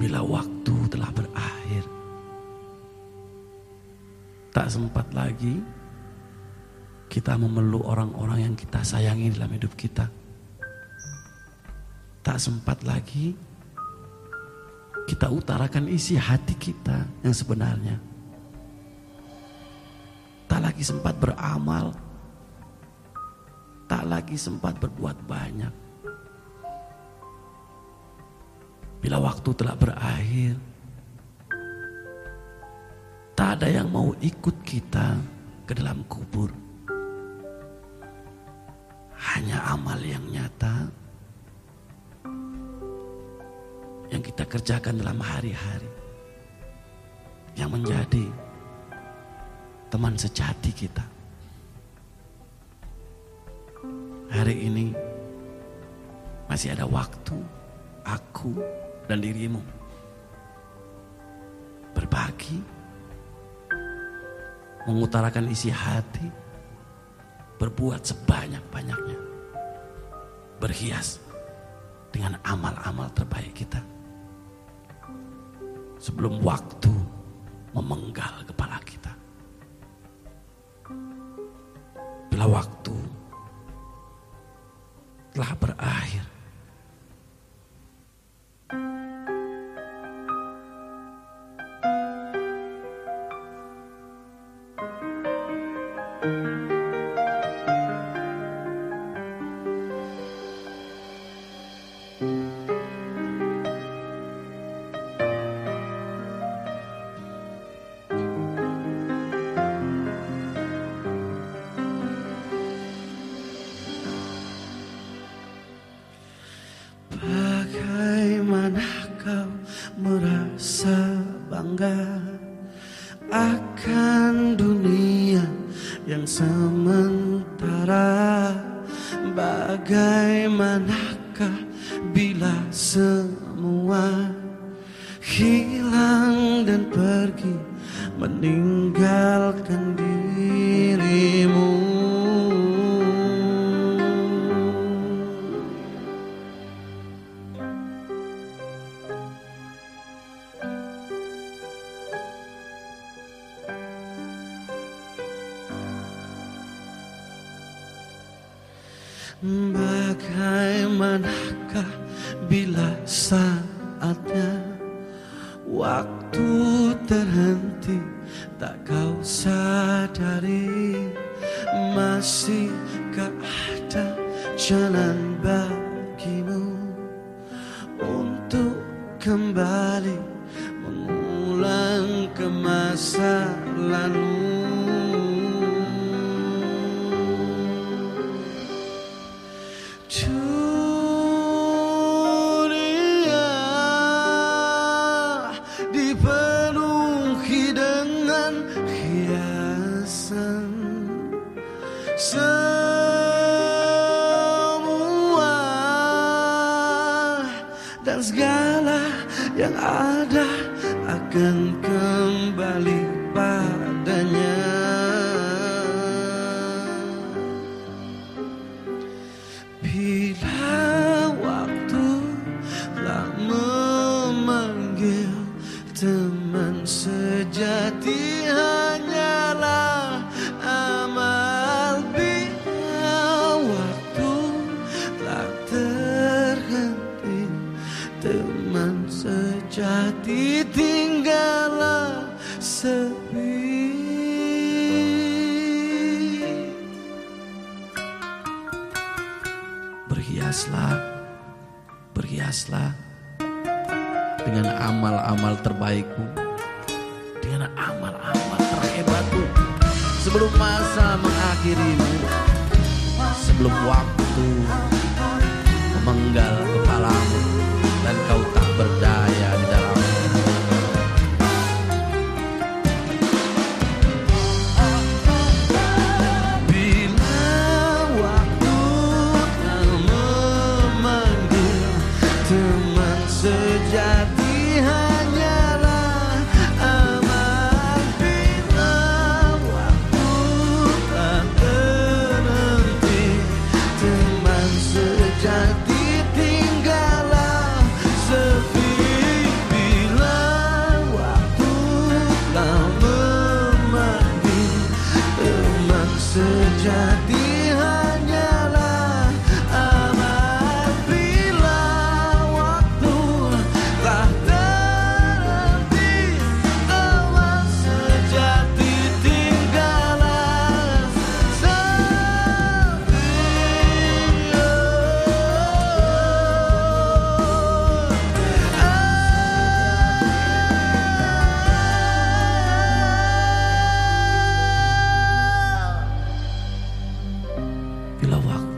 Bila waktu telah berakhir, tak sempat lagi kita memeluk orang-orang yang kita sayangi dalam hidup kita. Tak sempat lagi kita utarakan isi hati kita yang sebenarnya. Tak lagi sempat beramal, tak lagi sempat berbuat banyak. Bila waktu telah berakhir, tak ada yang mau ikut kita ke dalam kubur. Hanya amal yang nyata yang kita kerjakan dalam hari-hari yang menjadi teman sejati kita. Hari ini masih ada waktu aku dan dirimu. Berbagi, mengutarakan isi hati, berbuat sebanyak-banyaknya. Berhias dengan amal-amal terbaik kita. Sebelum waktu akan dunia yang sementara? Bagaimanakah bila semua hilang dan pergi meninggalkan dirimu? Bagaimanakah bila saatnya waktu terhenti? Tak kau sadari masihkah ada jalan bagimu untuk kembali mengulang ke masa lalu Dunia dipenuhi dengan hiasan. Semua dan segala yang ada akan kembali Berhiaslah, berhiaslah dengan amal-amal terbaikmu, dengan amal-amal terhebatmu. Sebelum masa mengakhirimu, sebelum waktu memenggal kalawak.